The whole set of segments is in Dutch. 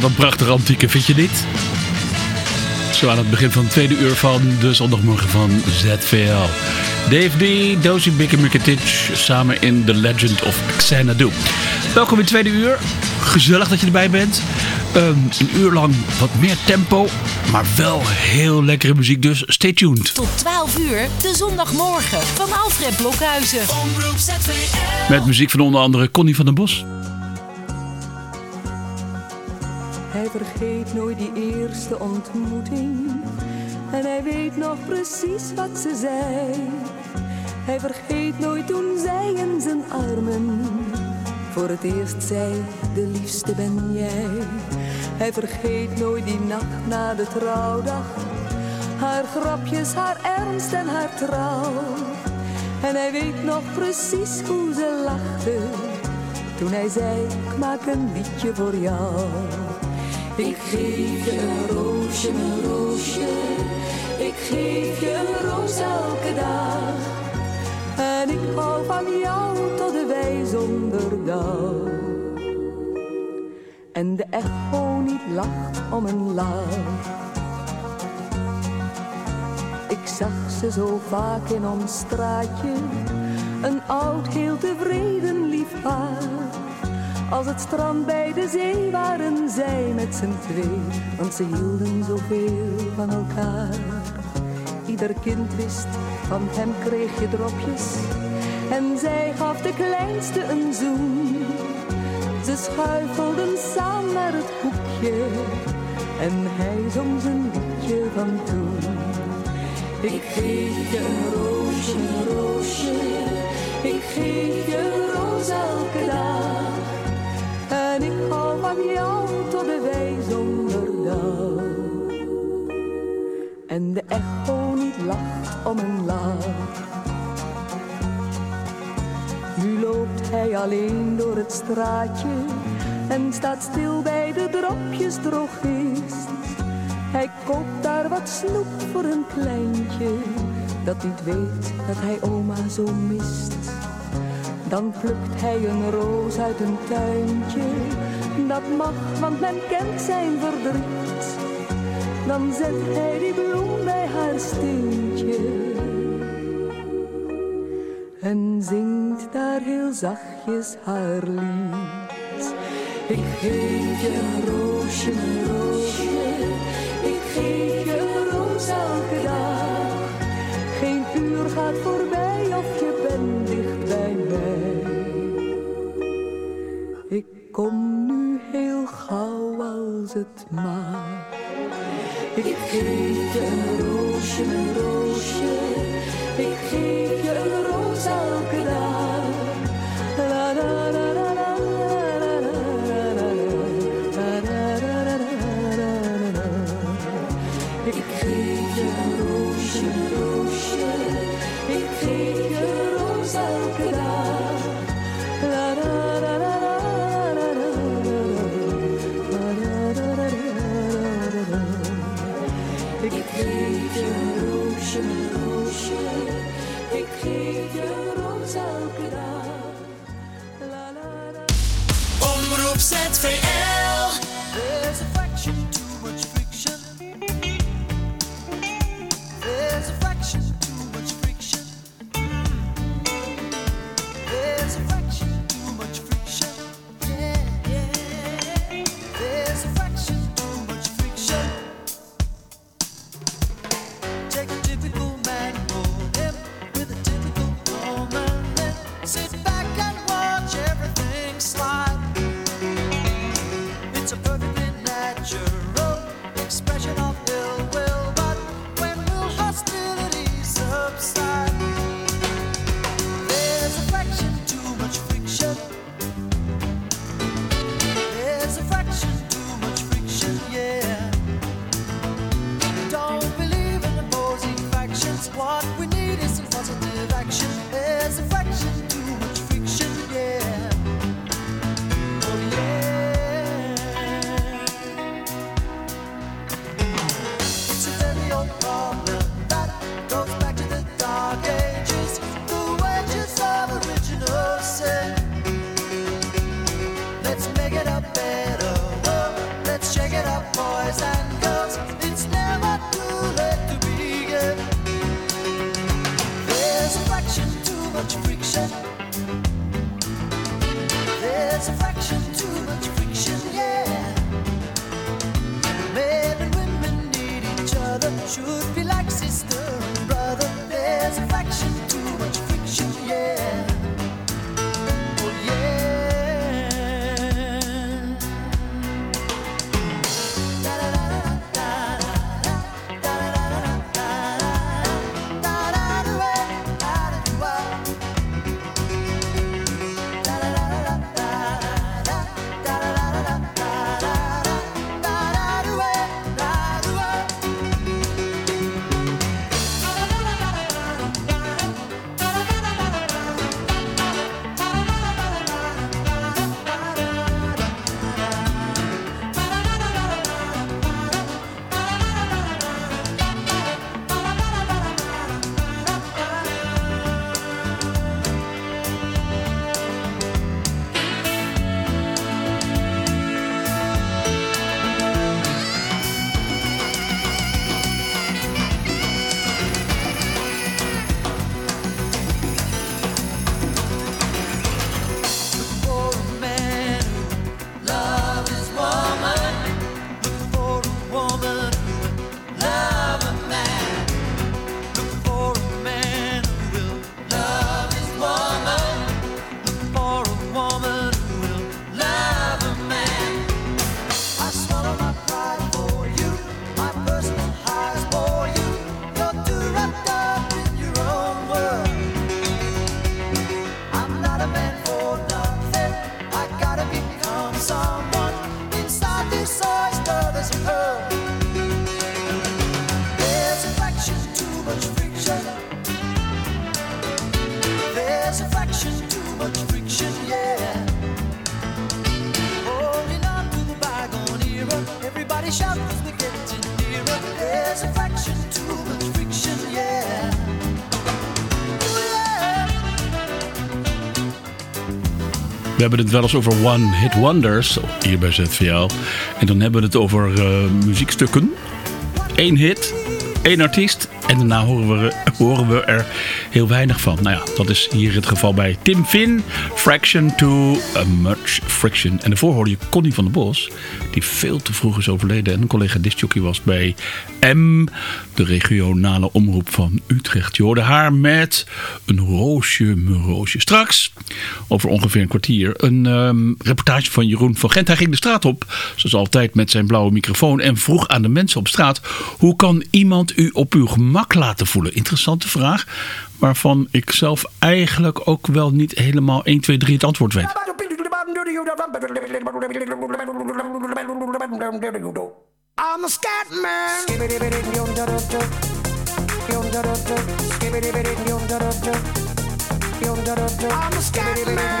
Wat een prachtige antieke, vind je niet? Zo aan het begin van het tweede uur van de zondagmorgen van ZVL. Dave D, Dozy Big samen in The Legend of Xanadu. Welkom in het tweede uur. Gezellig dat je erbij bent. Um, een uur lang wat meer tempo, maar wel heel lekkere muziek, dus stay tuned. Tot 12 uur, de zondagmorgen van Alfred Blokhuizen. Met muziek van onder andere Connie van den Bos. Vergeet nooit die eerste ontmoeting. En hij weet nog precies wat ze zei. Hij vergeet nooit toen zij in zijn armen voor het eerst zei: De liefste ben jij. Hij vergeet nooit die nacht na de trouwdag. Haar grapjes, haar ernst en haar trouw. En hij weet nog precies hoe ze lachte toen hij zei: Ik maak een liedje voor jou. Ik geef je een roosje, mijn roosje. Ik geef je een roos elke dag. En ik hou van jou tot de wij zonder dag. En de echo niet lacht om een lach. Ik zag ze zo vaak in ons straatje. Een oud, heel tevreden lief paar als het strand bij de zee waren zij met z'n twee, want ze hielden zoveel van elkaar. Ieder kind wist, van hem kreeg je dropjes en zij gaf de kleinste een zoen. Ze schuifelden samen naar het hoekje en hij zong zijn liedje van toen. Ik geef je een roosje, roosje, ik geef je een roos elke dag van jou tot de wijs. En de echo niet lacht om een laag. Nu loopt hij alleen door het straatje en staat stil bij de dropjes drogist. Hij koopt daar wat snoep voor een kleintje, dat niet weet dat hij oma zo mist. Dan plukt hij een roos uit een tuintje dat mag, want men kent zijn verdriet. Dan zet hij die bloem bij haar steentje en zingt daar heel zachtjes haar lied. Ik geef je roosje, roosje, ik geef je een roos elke dag. Geen uur gaat voorbij of je bent dicht bij mij. Ik kom als het maar. Ik geef je een roosje, een roosje. Ik geef je een roos elke dag. We hebben het wel eens over one-hit wonders hier bij ZVL. En dan hebben we het over eh, muziekstukken. Eén hit, één artiest. En daarna horen we, horen we er heel weinig van. Nou ja, dat is hier het geval bij Tim Finn. Fraction to a Much Friction. En daarvoor hoorde je Connie van der Bos. Die veel te vroeg is overleden. En een collega discjockey was bij M. De regionale omroep van Utrecht. Je hoorde haar met een roosje, roosje. Straks, over ongeveer een kwartier, een ehm, reportage van Jeroen van Gent. Hij ging de straat op, zoals altijd, met zijn blauwe microfoon. En vroeg aan de mensen op straat, hoe kan iemand u op uw gemak laten voelen? Interessante vraag, waarvan ik zelf eigenlijk ook wel niet helemaal 1, 2, 3 het antwoord weet. I'm a scat man. I'm a scat man.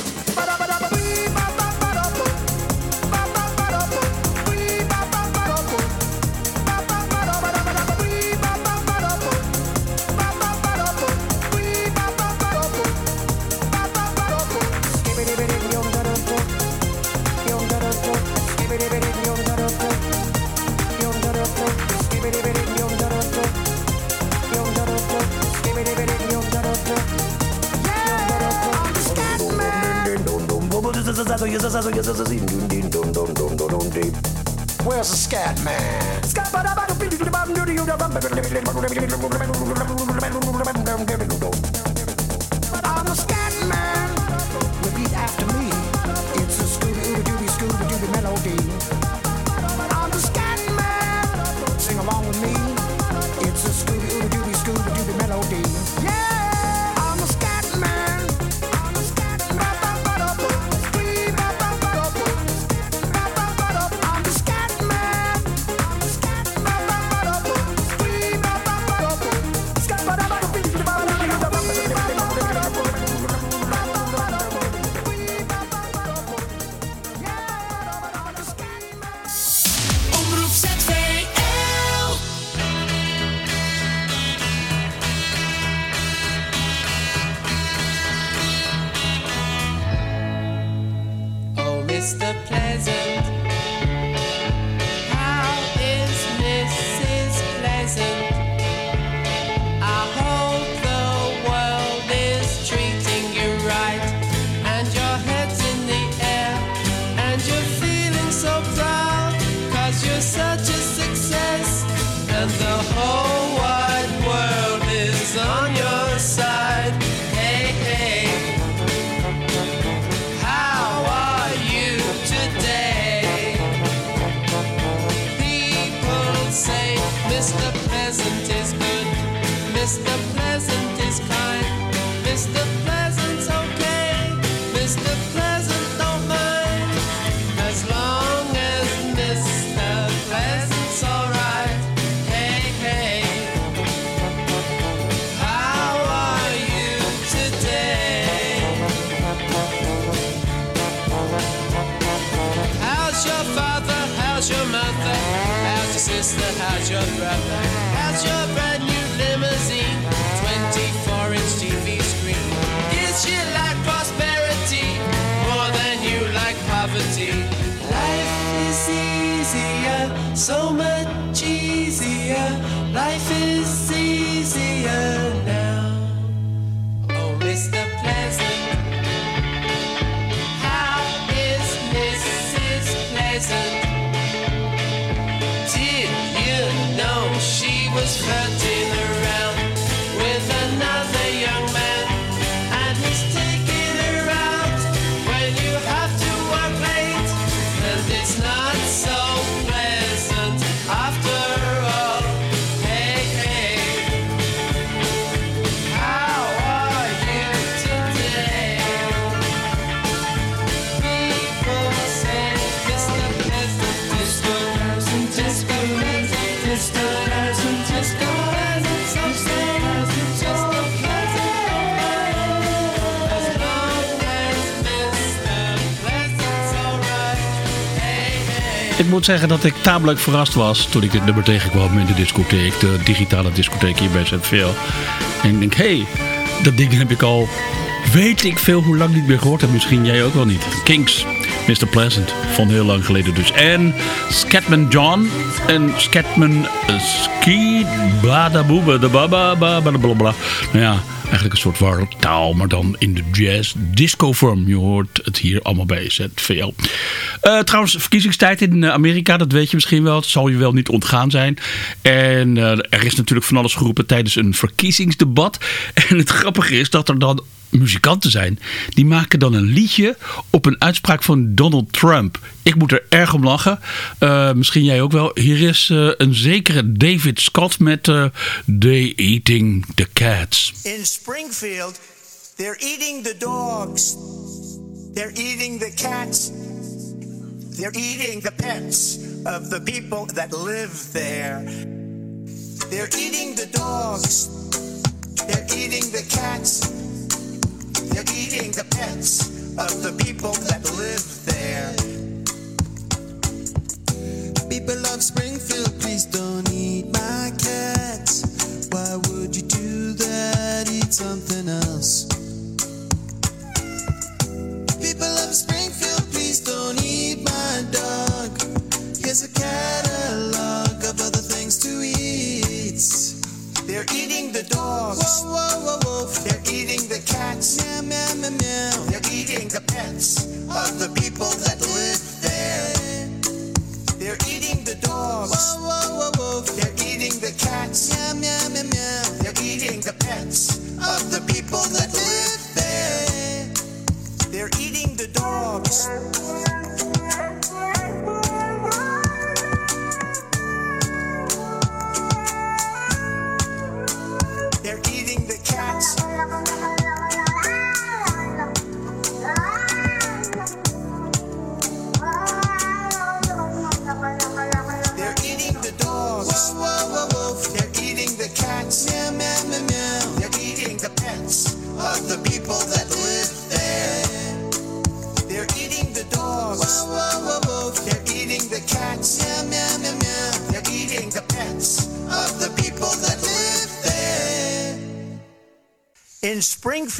Problem. Mr. Pleasant. Moet zeggen dat ik tamelijk verrast was toen ik dit nummer tegenkwam in de discotheek. De digitale discotheek hier bij ZVL. En ik denk, hé, hey, dat ding heb ik al weet ik veel hoe lang niet meer gehoord. En misschien jij ook wel niet. Kings, Mr. Pleasant, van heel lang geleden dus. En Scatman John en Scatman uh, Ski, bladaboeba, de baba, baba, bla bla. Nou ja, eigenlijk een soort wartaal, maar dan in de jazz disco vorm. Je hoort het hier allemaal bij ZVL. Eh trouwens, verkiezingstijd in Amerika, dat weet je misschien wel. Het zal je wel niet ontgaan zijn. En eh, er is natuurlijk van alles geroepen tijdens een verkiezingsdebat. En het grappige is dat er dan muzikanten zijn. Die maken dan een liedje op een uitspraak van Donald Trump. Ik moet er erg om lachen. Eh, misschien jij ook wel. Hier is eh, een zekere David Scott met eh They Eating the Cats. In Springfield, they're eating the dogs. They're eating the cats. They're eating the pets of the people that live there. They're eating the dogs. They're eating the cats. They're eating the pets of the people that live there. People of Springfield,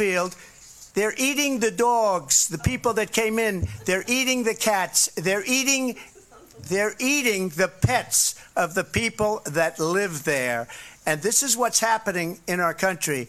Springfield, they're eating the dogs, the people that came in. They're eating the cats. They're eating they're eating the pets of the people that live there. And this is what's happening in our country.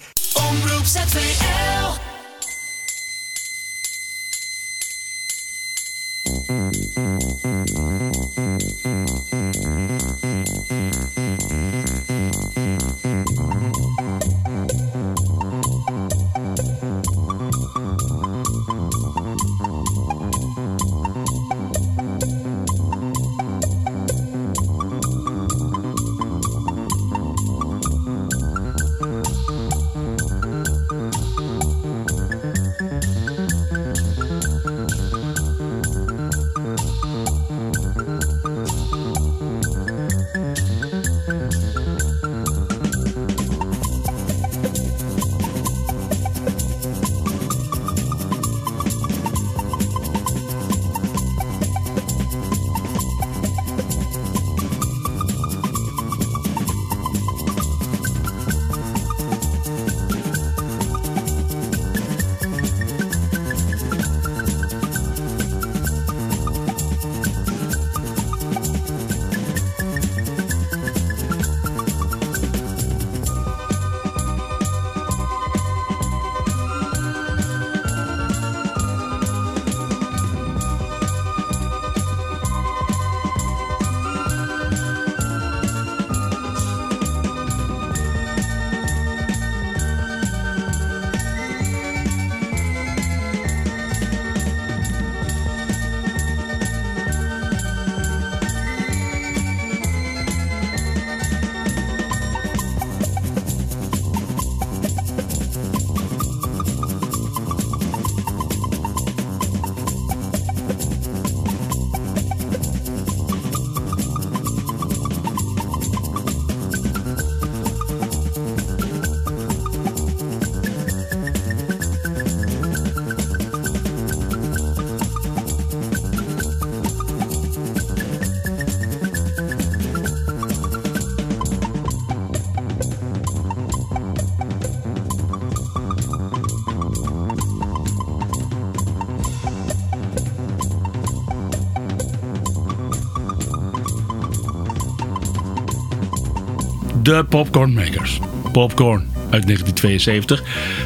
De Popcorn Makers. Popcorn uit 1972.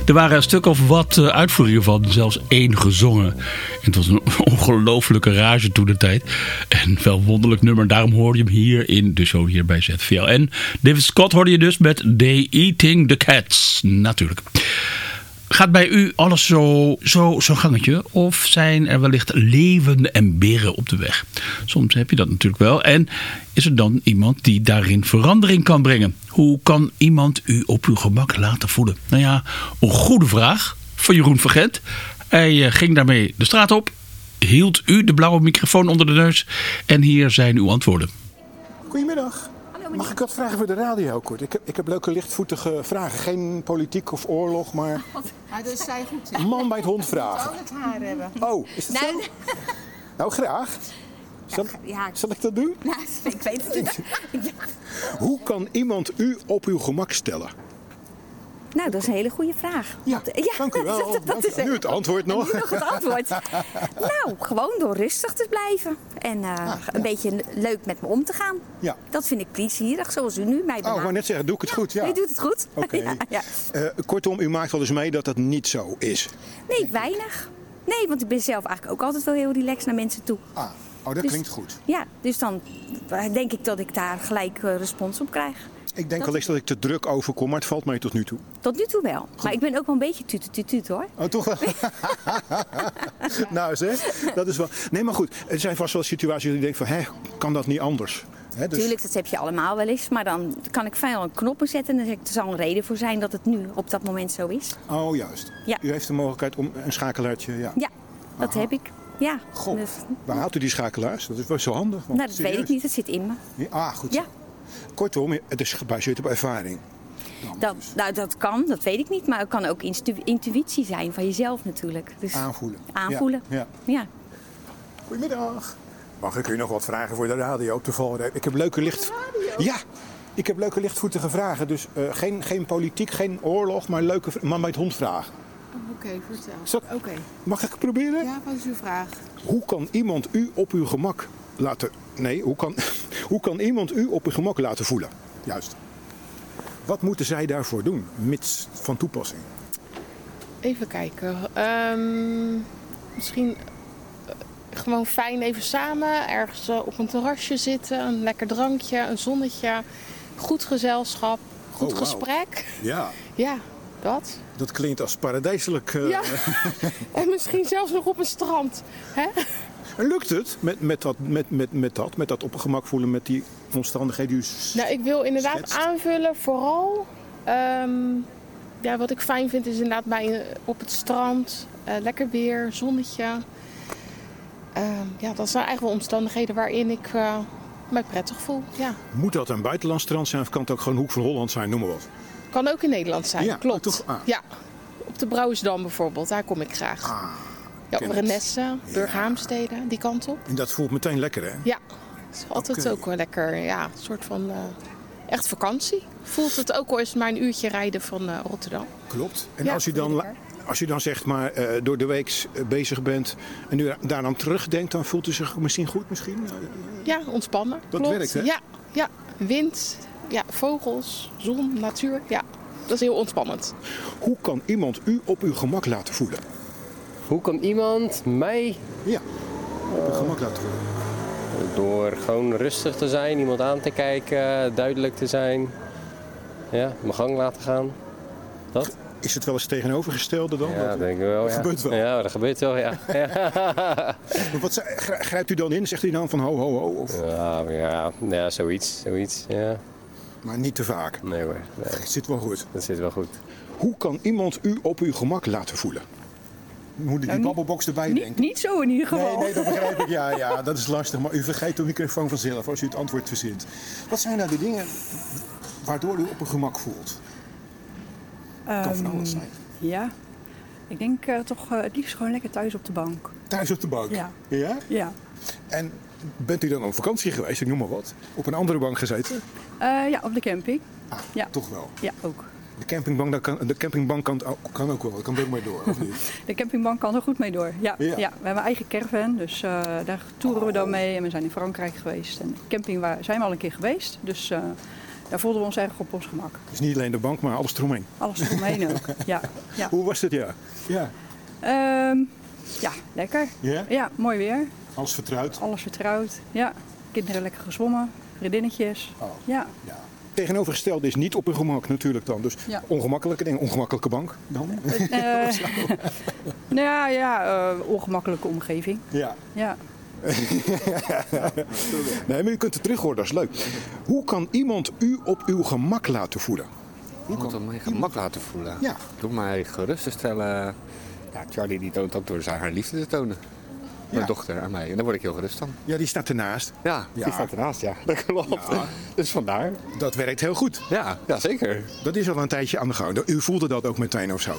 Er waren een stuk of wat eh, uitvoeringen van, zelfs één gezongen. En het was een ongelofelijke rage toen de tijd. En wel wonderlijk nummer, daarom hoorde je hem hier in de show hier bij ZVL. En David Scott hoorde je dus met They Eating the Cats, natuurlijk. Gaat bij u alles zo, zo, zo gangetje? Of zijn er wellicht leven en beren op de weg? Soms heb je dat natuurlijk wel. En is er dan iemand die daarin verandering kan brengen? Hoe kan iemand u op uw gemak laten voelen? Nou ja, een goede vraag van Jeroen Vergent. Hij eh, ging daarmee de straat op. Hield u de blauwe microfoon onder de neus. En hier zijn uw antwoorden. Goedemiddag. Mag ik wat vragen voor de radio kort? Ik heb, ik heb leuke lichtvoetige vragen. Geen politiek of oorlog, maar Maar dat zij goed man bij het hond vragen. het haar hebben. Oh, is dat zo? Nou, graag. Zal, Ja, zal ik dat doen? nou, ik weet het niet. Hoe kan iemand u op uw gemak stellen? Nou, dat is een hele goede vraag. Ja, dank u wel. dat- is Nu het antwoord nog. Nu nog het antwoord. nou, gewoon door rustig te blijven. En eh, een beetje leuk met me om te gaan. Ja. Dat vind ik plezierig, zoals u nu mij Oh, ik benadert. wou net zeggen, doe ik het goed? Ja. U doet het goed. Oké. ja, ja. Eh, kortom, u maakt wel eens mee dat dat niet zo is. Nee, weinig. Nee, want ik ben zelf eigenlijk ook altijd wel heel relaxed naar mensen toe. Ah, oh, dat Dus- klinkt goed. Ja, dus dan denk ik dat ik daar gelijk eh, respons op krijg. Ik denk wel eens dat ik te druk overkom, maar het valt mij tot nu toe. Tot nu toe wel. Maar ik ben ook wel een beetje tuut hoor. Oh, toch wel? nou zeg, dat is wel... Nee, maar goed, er zijn vast wel situaties dat je denkt van... Hé, kan dat niet anders? Hè, dus- Tuurlijk, dat heb je allemaal wel eens. Maar dan kan ik fijn een knoppen zetten. En dan zeg ik, er zal een reden voor zijn dat het nu op dat moment zo is. Oh, juist. Ja. U heeft de mogelijkheid om een schakelaartje... Ja. Ja, dat heb ik. Ja. Goh, Dus- waar houdt u die schakelaars? Dat is wel zo handig. want- nou, dat weet ik niet. Dat zit in me. Ah, goed. Ja. Kortom, het is gebaseerd op ervaring. Dat, nou, dat kan, dat weet ik niet. Maar het kan ook intuïtie zijn van jezelf natuurlijk. Dus Aanvoelen. aanvoelen. Ja, ja. ja. Goedemiddag. Mag ik u nog wat vragen voor de radio toevallig? Ik heb leuke licht... Ja, ik heb leuke lichtvoetige vragen. Dus eh, geen, geen politiek, geen oorlog, maar leuke man bij het hond vragen. Oké, vertel. Is dat- Oké. Mag ik het proberen? Ja, wat is uw vraag? Hoe kan iemand u op uw gemak laten... Nee, hoe kan, hoe kan iemand u op uw gemak laten voelen? Juist. Wat moeten zij daarvoor doen, mits van toepassing? Even kijken. Ehm, misschien eh, gewoon fijn even samen ergens eh, op een terrasje zitten. Een lekker drankje, een zonnetje. Goed gezelschap, goed Oh, gesprek. Ja, Ja, dat. dat klinkt als paradijselijk. eh. Ja. en misschien zelfs nog op een strand. Hè? En lukt het met, met, dat, met, met, met dat, met dat op een gemak voelen met die omstandigheden? die u Nou, ik wil inderdaad Schetst. aanvullen, vooral. ehm, ja, wat ik fijn vind is inderdaad bij, op het strand. eh, lekker weer, zonnetje. Ehm, ja, dat zijn eigenlijk wel omstandigheden waarin ik eh, mij prettig voel. Ja. Moet dat een buitenlands strand zijn of kan het ook gewoon Hoek van Holland zijn, noem maar wat? Kan ook in Nederland zijn, Ja, klopt. toch? Ah. Ja, op de Brouwersdam bijvoorbeeld, daar kom ik graag. Ja. Renesse, Burghaamstede, die kant op. En dat voelt meteen lekker, hè? Ja, het is altijd ook wel lekker, ja, een soort van eh, echt vakantie. Voelt het ook al eens maar een uurtje rijden van eh, Rotterdam. Klopt. En Ja, als, u dan, als u dan zeg maar eh, door de week bezig bent en u daar dan terugdenkt, dan voelt u zich misschien goed misschien? Ja, ontspannen. Dat klopt. werkt, hè? Ja, ja, wind, ja, vogels, zon, natuur. Ja, dat is heel ontspannend. Hoe kan iemand u op uw gemak laten voelen? Hoe kan iemand mij Ja, op gemak laten voelen. door gewoon rustig te zijn, iemand aan te kijken, duidelijk te zijn, ja, mijn gang laten gaan? Dat? Is het wel eens tegenovergestelde dan? Ja, Dat- denk ik wel. dat Ja. gebeurt wel. Ja, dat gebeurt wel, ja. Maar Wat, grijpt u dan in? Zegt u dan van ho, ho, ho? Of, Ja, ja, ja, zoiets, zoiets, ja. maar niet te vaak. Nee hoor, nee, Het zit wel goed. dat zit wel goed. Hoe kan iemand u op uw gemak laten voelen? Moet ik die Nou, babbelbox erbij Niet, denken? niet zo in ieder geval. Nee, nee, dat begrijp ik. Ja, ja, dat is lastig. Maar u vergeet de microfoon vanzelf als u het antwoord verzint. Wat zijn nou de dingen waardoor u op uw gemak voelt? Kan van alles Ehm, zijn. Ja. Ik denk eh, toch eh, het liefst gewoon lekker thuis op de bank. Thuis op de bank? Ja. Ja? Ja. En bent u dan op vakantie geweest, ik noem maar wat, op een andere bank gezeten? Eh, ja, op de camping. ja. Toch wel. Ja, ook. De campingbank, dat kan, de campingbank kan, ook- kan ook wel, dat kan er ook maar door, of niet? De campingbank kan er goed mee door. Ja, Ja. ja. we hebben een eigen caravan, dus eh, daar toeren we dan mee. En we zijn in Frankrijk geweest. En camping waar, zijn we al een keer geweest. Dus eh, daar voelden we ons erg op ons gemak. Dus niet alleen de bank, maar alles eromheen. Alles eromheen ook. Ja, ja. Hoe was het, ja? Ja. Ehm, ja, lekker. Ja? Ja, mooi weer. Alles vertrouwd. Alles vertrouwd. Ja, kinderen lekker gezwommen. Vriendinnetjes. Oh. Ja. Tegenovergestelde is niet op uw gemak natuurlijk dan. Dus Ja. ongemakkelijke dingen, ongemakkelijke bank dan? Eh, nou ja, ja eh, ongemakkelijke omgeving. Ja. Ja. nee, maar u kunt het terug horen, dat is leuk. Hoe kan iemand u op uw gemak laten voelen? Hoe kan het mij gemak laten voelen? Ja. Door mij gerust te stellen. Ja, Charlie die toont ook door zijn haar liefde te tonen. Mijn Ja. dochter aan mij. En daar word ik heel gerust van. Ja, die staat ernaast. Ja, die staat ernaast, ja. Dat klopt. Dus vandaar. Dat werkt heel goed. Ja, ja, zeker. Dat is al een tijdje aan de gang. U voelde dat ook meteen of zo?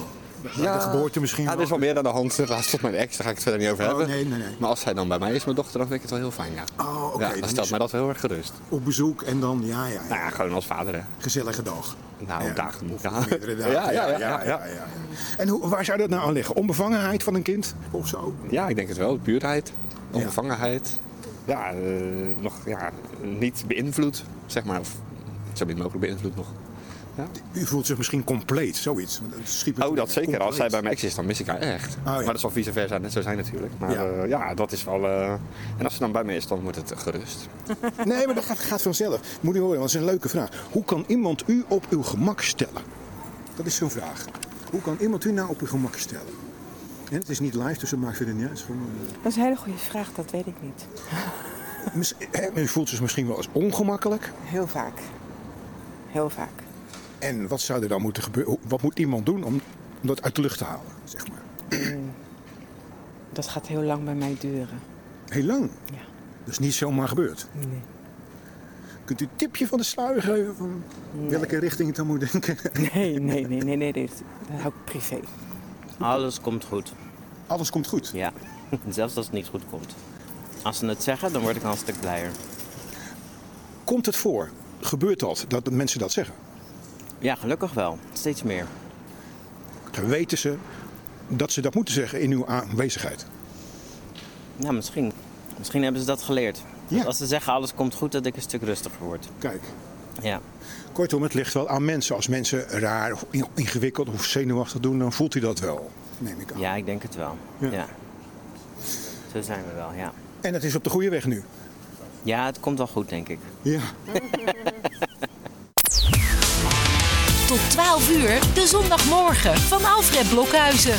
Ja. De geboorte misschien Ja, er is wel meer aan de hand. Laatst tot mijn ex, daar ga ik het verder niet over Oh, hebben. nee, nee, nee. Maar als zij dan bij mij is, mijn dochter, dan vind ik het wel heel fijn, ja. Oh, oké. ja, dan dan stelt is- mij dat heel erg gerust. Op bezoek en dan, ja, ja. Nou ja, gewoon als vader, hè. Gezellige dag. Nou, dagen. Ja. Dagen. Ja, ja, ja, ja, ja. En hoe, waar zou dat nou aan liggen? Onbevangenheid van een kind of zo? Ja, ik denk het wel. Puurheid, onbevangenheid. Ja, eh, nog ja, niet beïnvloed, zeg maar. Of zo min mogelijk beïnvloed nog. Ja. U voelt zich misschien compleet, zoiets. Oh, dat zeker. Als zij bij mijn ex is, dan mis ik haar echt. ja. Maar dat zal vice versa net zo zijn natuurlijk. Maar Ja. ja, ja dat is wel... eh, En als ze dan bij me is, dan wordt het gerust. Nee, maar dat gaat, gaat vanzelf. Moet u horen, want dat is een leuke vraag. Hoe kan iemand u op uw gemak stellen? Dat is zo'n vraag. Hoe kan iemand u nou op uw gemak stellen? En het is niet live, dus dat maakt verder niet uit. Gewoon, eh, Dat is een hele goede vraag, dat weet ik niet. U voelt zich misschien wel eens ongemakkelijk. Heel vaak. Heel vaak. En wat zou er dan moeten gebeuren? Wat moet iemand doen om, om dat uit de lucht te halen? Zeg maar. Dat gaat heel lang bij mij duren. Heel lang? Ja. Is niet zomaar gebeurd. Nee. Kunt u een tipje van de sluier geven van welke richting het dan moet denken? Nee, nee, nee, nee, nee, dit dat hou ik privé. Alles komt goed. Alles komt goed? Ja, zelfs als het niet goed komt. Als ze het zeggen, dan word ik al een stuk blijer. Komt het voor? Gebeurt dat, dat mensen dat zeggen? Ja, gelukkig wel. Steeds meer. Weten ze dat ze dat moeten zeggen in uw aanwezigheid? Ja, misschien. Misschien hebben ze dat geleerd. Als ze zeggen alles komt goed, dat ik een stuk rustiger word. Kijk. Ja. Kortom, het ligt wel aan mensen. Als mensen raar of ingewikkeld of zenuwachtig doen, dan voelt u dat wel, neem ik aan. Ja, ik denk het wel. Ja. Ja. Zo zijn we wel, ja. En het is op de goede weg nu. Ja, het komt wel goed, denk ik. Ja. 12 uur, de zondagmorgen van Alfred Blokhuizen.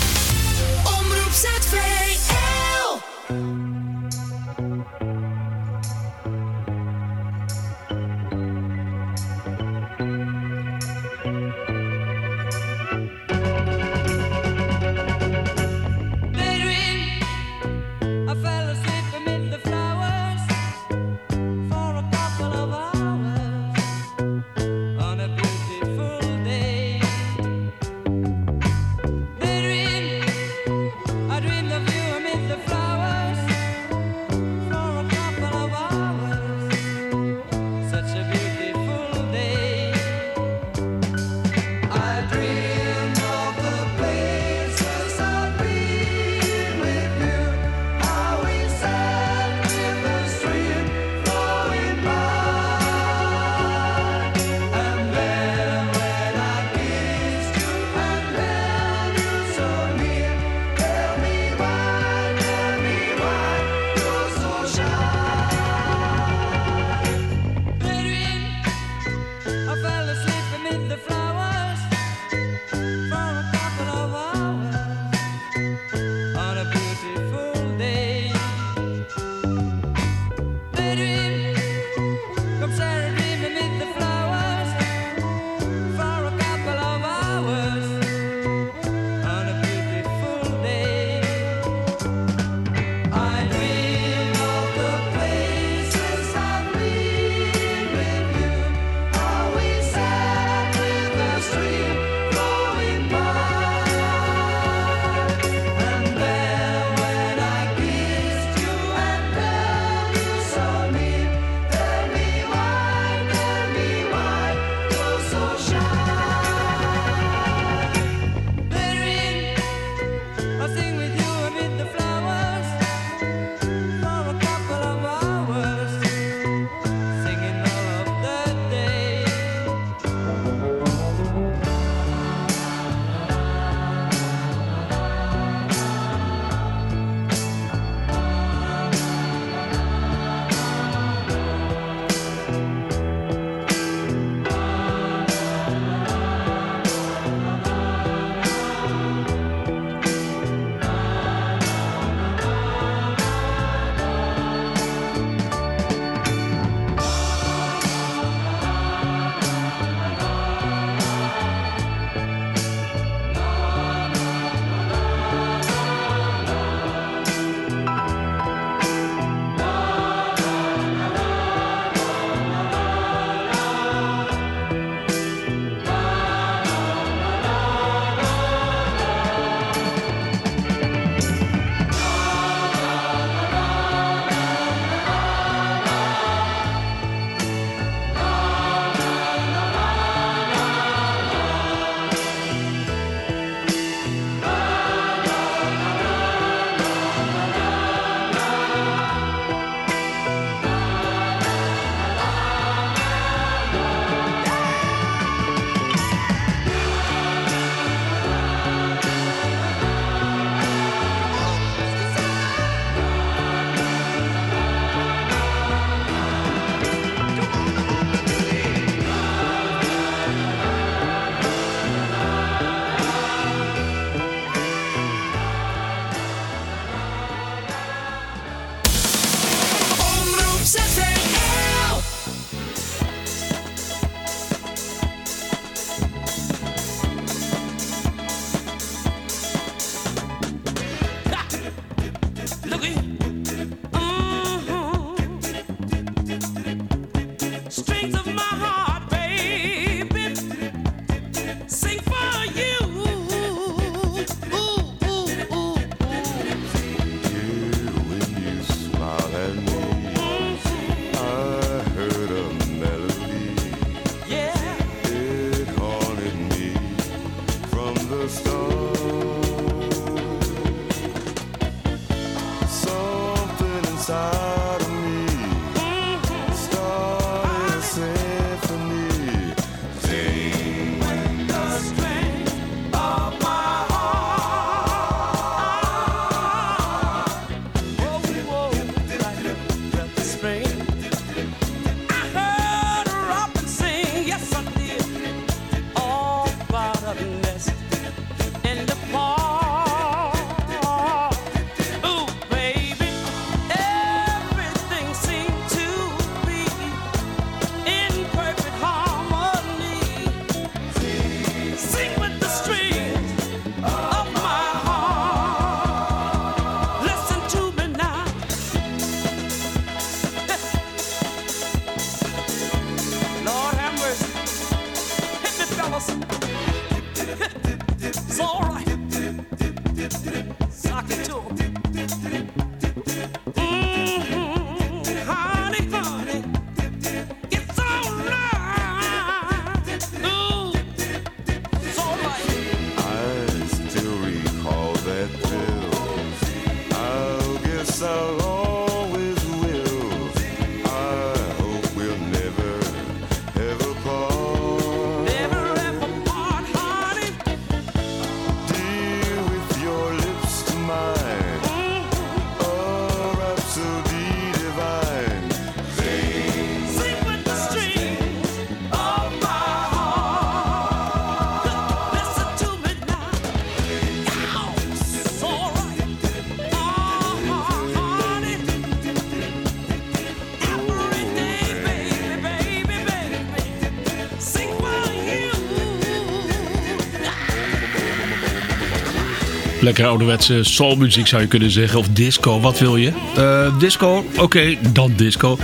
Lekker ouderwetse soulmuziek zou je kunnen zeggen. Of disco, wat wil je? Eh, disco, oké, dan disco.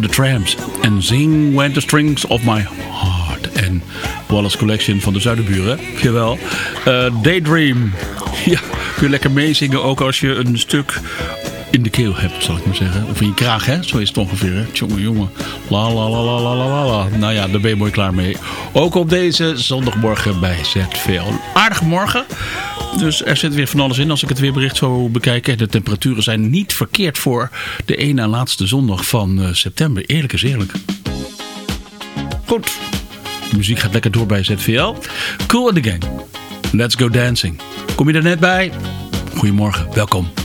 The Tramps. En Zing When the Strings of My Heart. En Wallace Collection van de Zuiderburen. Jawel. Eh, Daydream. Ja, kun je lekker meezingen ook als je een stuk in de keel hebt, zal ik maar zeggen. Of in je kraag, hè? Zo is het ongeveer, hè? Jongen, jongen. La, la, la, la, la, la, la. Nou ja, daar ben je mooi klaar mee. Ook op deze zondagmorgen bij ZVL. Aardige morgen. Dus er zit weer van alles in als ik het weerbericht zo bekijk. De temperaturen zijn niet verkeerd voor de ene en laatste zondag van eh, september. Eerlijk is eerlijk. Goed. De muziek gaat lekker door bij ZVL. Cool in the Gang. Let's go dancing. Kom je er net bij? Goedemorgen, welkom.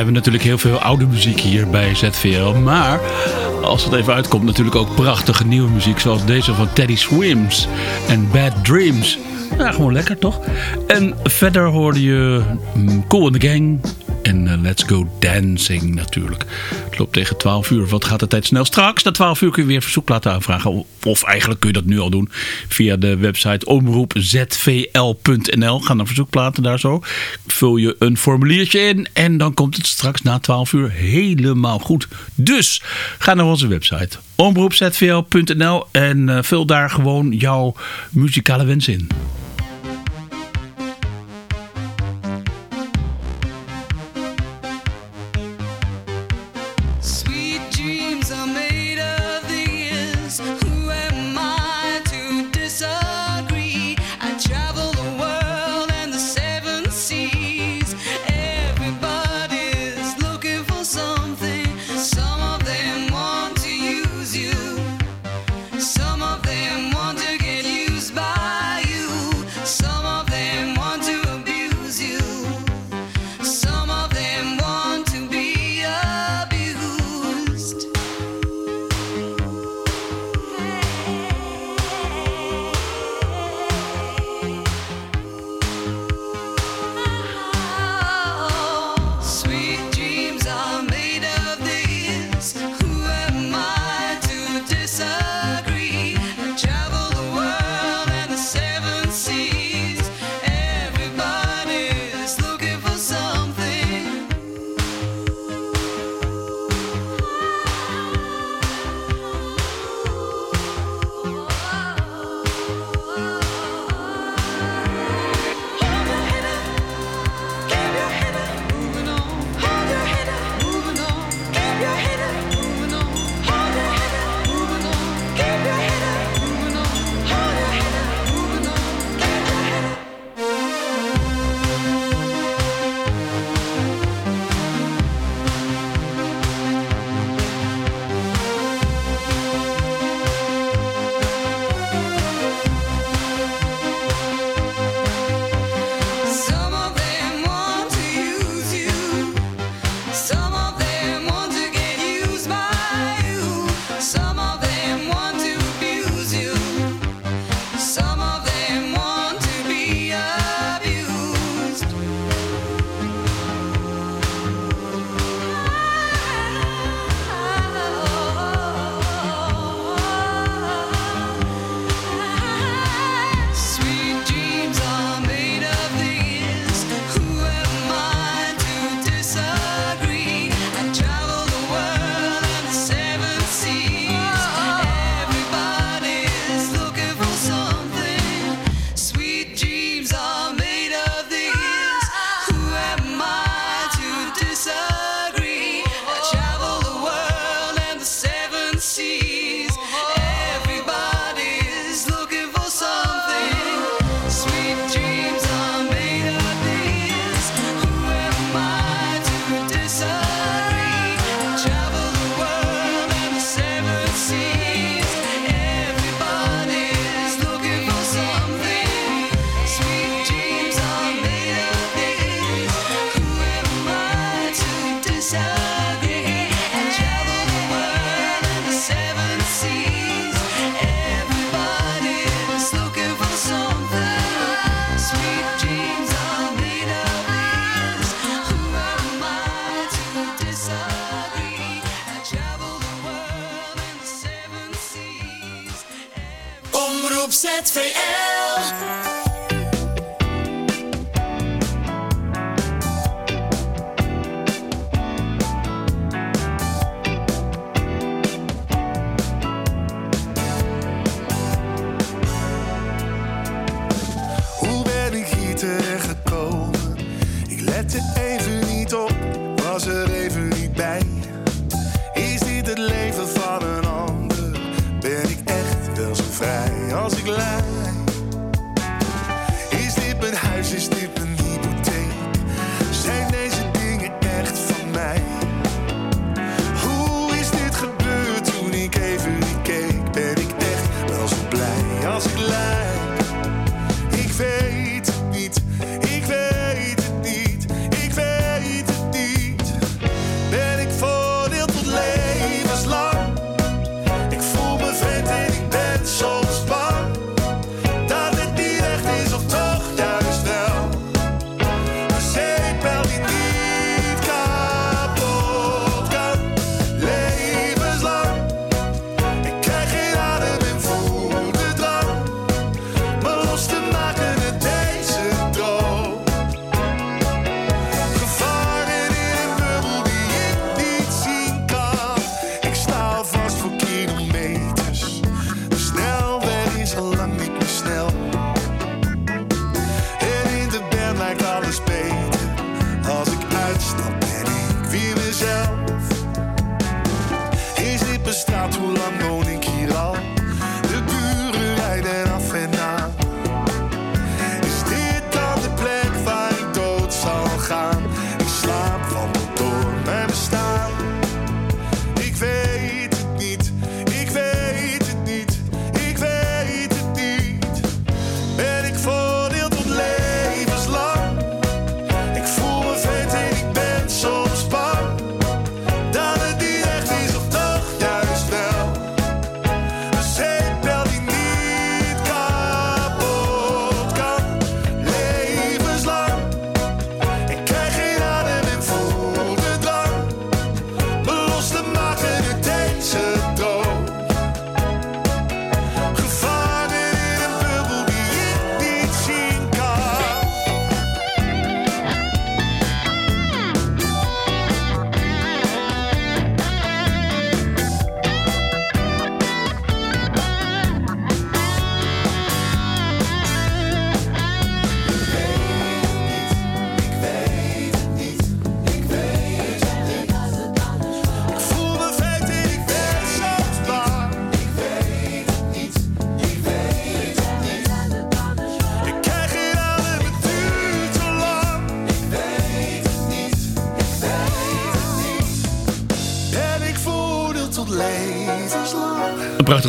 hebben natuurlijk heel veel oude muziek hier bij ZVL. Maar als het even uitkomt natuurlijk ook prachtige nieuwe muziek. Zoals deze van Teddy Swims en Bad Dreams. Ja, gewoon lekker toch? En verder hoorde je mm, Cool in the Gang en eh, Let's Go Dancing natuurlijk. Het loopt tegen 12 uur. Wat gaat de tijd snel? Straks na 12 uur kun je weer verzoek laten aanvragen. Of eigenlijk kun je dat nu al doen via de website omroepzvl.nl. Gaan naar verzoekplaten daar zo vul je een formuliertje in. En dan komt het straks na 12 uur helemaal goed. Dus ga naar onze website omroepzvl.nl en eh, vul daar gewoon jouw muzikale wens in.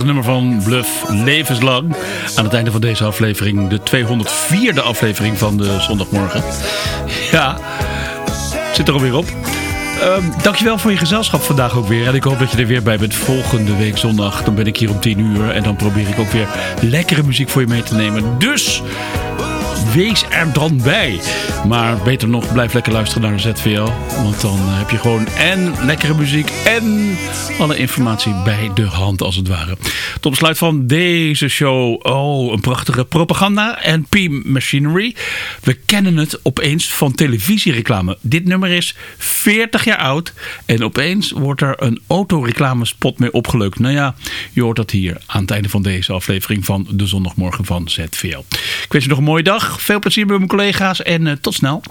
Nummer van Bluff, levenslang. Aan het einde van deze aflevering, de 204e aflevering van de zondagmorgen. Ja, zit er alweer op. Ehm, dankjewel voor je gezelschap vandaag ook weer. En ik hoop dat je er weer bij bent volgende week zondag. Dan ben ik hier om 10 uur. En dan probeer ik ook weer lekkere muziek voor je mee te nemen. Dus wees er dan bij. Maar beter nog, blijf lekker luisteren naar ZVL. Want dan heb je gewoon en lekkere muziek en alle informatie bij de hand als het ware. Tot besluit van deze show. Oh, een prachtige propaganda en P-Machinery. We kennen het opeens van televisiereclame. Dit nummer is 40 jaar oud. En opeens wordt er een autoreclamespot mee opgeleukt. Nou ja, je hoort dat hier aan het einde van deze aflevering van de zondagmorgen van ZVL. Ik wens je nog een mooie dag. Veel plezier met mijn collega's en eh, tot snel.